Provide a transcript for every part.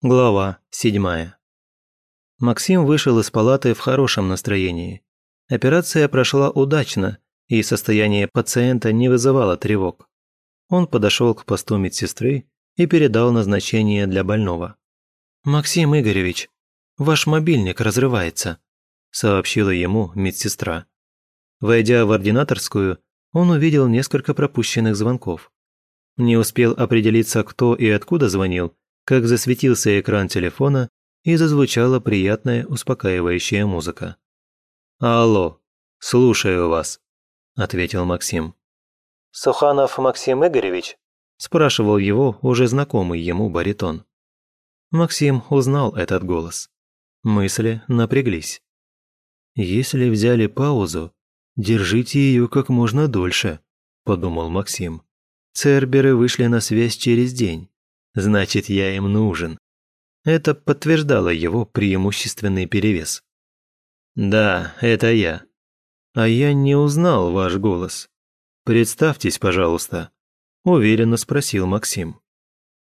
Глава седьмая. Максим вышел из палаты в хорошем настроении. Операция прошла удачно, и состояние пациента не вызывало тревог. Он подошел к посту медсестры и передал назначение для больного. «Максим Игоревич, ваш мобильник разрывается», – сообщила ему медсестра. Войдя в ординаторскую, он увидел несколько пропущенных звонков. Не успел определиться, кто и откуда звонил, как засветился экран телефона и зазвучала приятная успокаивающая музыка. «Алло, слушаю вас», – ответил Максим. «Суханов Максим Игоревич?» – спрашивал его уже знакомый ему баритон. Максим узнал этот голос. Мысли напряглись. «Если взяли паузу, держите ее как можно дольше», – подумал Максим. Церберы вышли на связь через день. Значит, я им нужен. Это подтверждало его преимущественный перевес. Да, это я. А я не узнал ваш голос. Представьтесь, пожалуйста, уверенно спросил Максим.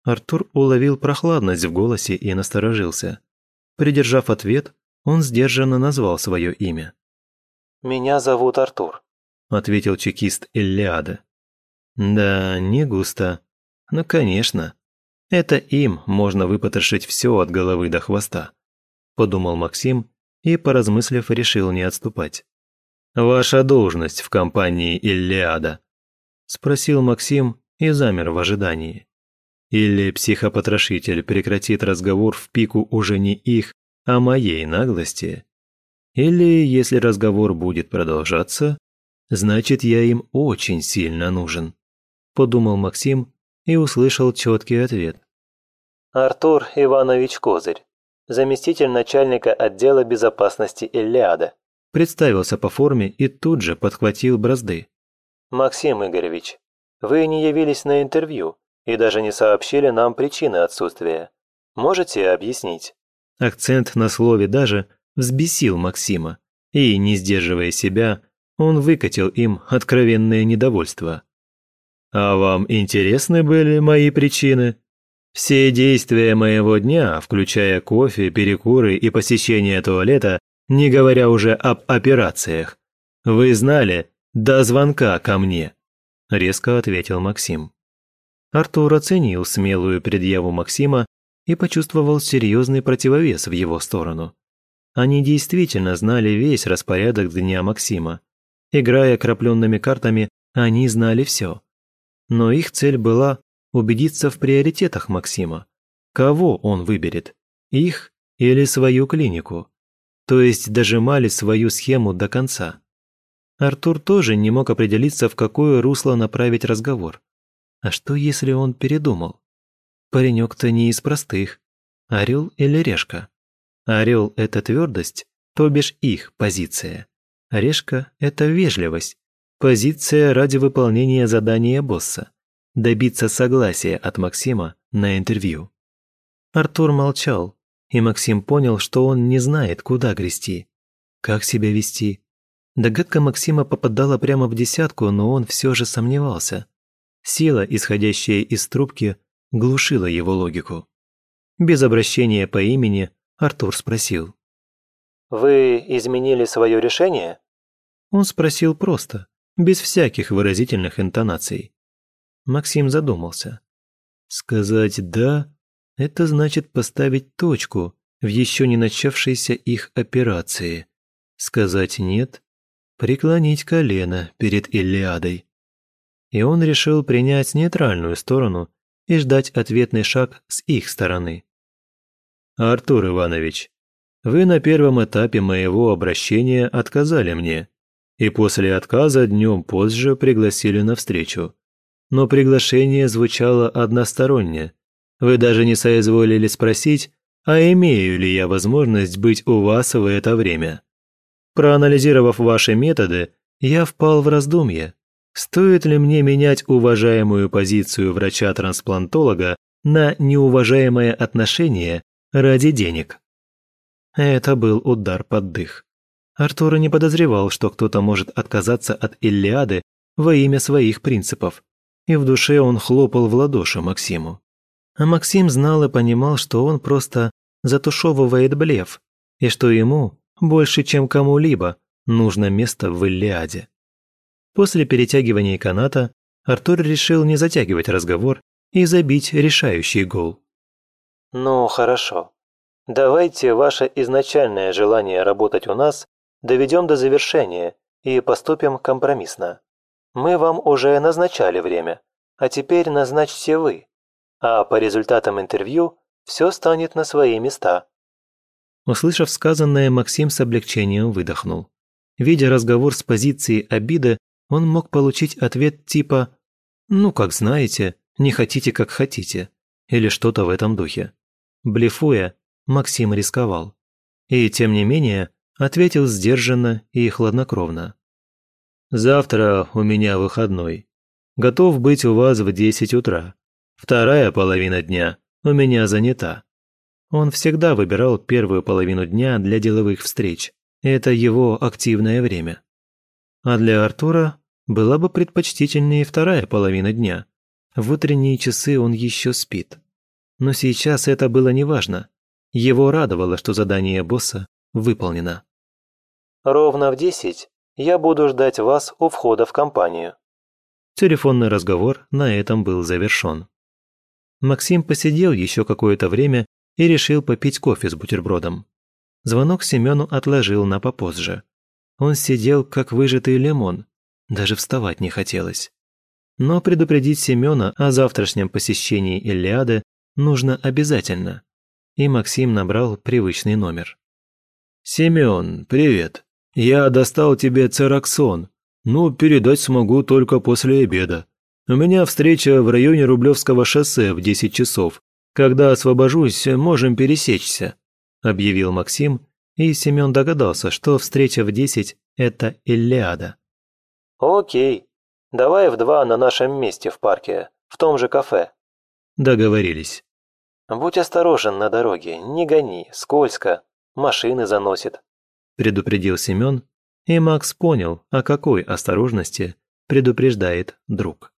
Артур уловил прохладность в голосе и насторожился. Придержав ответ, он сдержанно назвал свое имя. «Меня зовут Артур», – ответил чекист Иллиада. «Да, не густо. Ну, конечно. Это им можно выпотрошить все от головы до хвоста», – подумал Максим и, поразмыслив, решил не отступать. «Ваша должность в компании Иллиада?» – спросил Максим и замер в ожидании. Или психопотрошитель прекратит разговор в пику уже не их, а моей наглости? Или, если разговор будет продолжаться, значит, я им очень сильно нужен?» – подумал Максим и услышал четкий ответ. «Артур Иванович Козырь, заместитель начальника отдела безопасности Эллиада». Представился по форме и тут же подхватил бразды. «Максим Игоревич, вы не явились на интервью и даже не сообщили нам причины отсутствия. Можете объяснить?» Акцент на слове «даже» взбесил Максима, и, не сдерживая себя, он выкатил им откровенное недовольство. А вам интересны были мои причины? Все действия моего дня, включая кофе, перекуры и посещение туалета, не говоря уже об операциях, вы знали до звонка ко мне», – резко ответил Максим. Артур оценил смелую предъяву Максима и почувствовал серьезный противовес в его сторону. Они действительно знали весь распорядок дня Максима. Играя крапленными картами, они знали все. Но их цель была убедиться в приоритетах Максима. Кого он выберет? Их или свою клинику? То есть дожимали свою схему до конца. Артур тоже не мог определиться, в какое русло направить разговор. А что, если он передумал? Паренек-то не из простых. Орел или решка? Орел – это твердость, то бишь их позиция. Решка – это вежливость, Позиция ради выполнения задания босса. Добиться согласия от Максима на интервью. Артур молчал, и Максим понял, что он не знает, куда грести. Как себя вести? Догадка Максима попадала прямо в десятку, но он все же сомневался. Сила, исходящая из трубки, глушила его логику. Без обращения по имени Артур спросил. «Вы изменили свое решение?» Он спросил просто, без всяких выразительных интонаций. Максим задумался. Сказать «да» – это значит поставить точку в еще не начавшейся их операции. Сказать «нет» – преклонить колено перед Илиадой. И он решил принять нейтральную сторону и ждать ответный шаг с их стороны. «Артур Иванович, вы на первом этапе моего обращения отказали мне и после отказа днем позже пригласили на встречу. Но приглашение звучало односторонне. Вы даже не соизволили спросить, а имею ли я возможность быть у вас в это время. Проанализировав ваши методы, я впал в раздумье. Стоит ли мне менять уважаемую позицию врача-трансплантолога на неуважаемое отношение ради денег? Это был удар под дых. Артур не подозревал, что кто-то может отказаться от Иллиады во имя своих принципов, и в душе он хлопал в ладоши Максиму. А Максим знал и понимал, что он просто затушевывает блеф, и что ему, больше чем кому-либо, нужно место в Иллиаде. После перетягивания каната Артур решил не затягивать разговор и забить решающий гол. «Ну, хорошо. Давайте ваше изначальное желание работать у нас доведем до завершения и поступим компромиссно. Мы вам уже назначали время, а теперь назначьте вы. А по результатам интервью все станет на свои места». Услышав сказанное, Максим с облегчением выдохнул. Видя разговор с позиции обиды, он мог получить ответ типа «Ну, как знаете, не хотите, как хотите» или что-то в этом духе. Блефуя, Максим рисковал. И, тем не менее, ответил сдержанно и хладнокровно. «Завтра у меня выходной. Готов быть у вас в десять утра. Вторая половина дня у меня занята». Он всегда выбирал первую половину дня для деловых встреч. Это его активное время. А для Артура была бы предпочтительнее вторая половина дня. В утренние часы он еще спит. Но сейчас это было неважно. Его радовало, что задание босса выполнено. «Ровно в десять я буду ждать вас у входа в компанию». Телефонный разговор на этом был завершен. Максим посидел еще какое-то время и решил попить кофе с бутербродом. Звонок Семену отложил на попозже. Он сидел, как выжатый лимон, даже вставать не хотелось. Но предупредить Семена о завтрашнем посещении Илиады нужно обязательно. И Максим набрал привычный номер. «Семен, привет. Я достал тебе цераксон. Ну, передать смогу только после обеда. У меня встреча в районе Рублевского шоссе в 10 часов. Когда освобожусь, можем пересечься», – объявил Максим, и Семен догадался, что встреча в 10 – это Илиада. «Окей. Давай в два на нашем месте в парке, в том же кафе». Договорились. «Будь осторожен на дороге, не гони, скользко, машины заносит», предупредил Семен, и Макс понял, о какой осторожности предупреждает друг.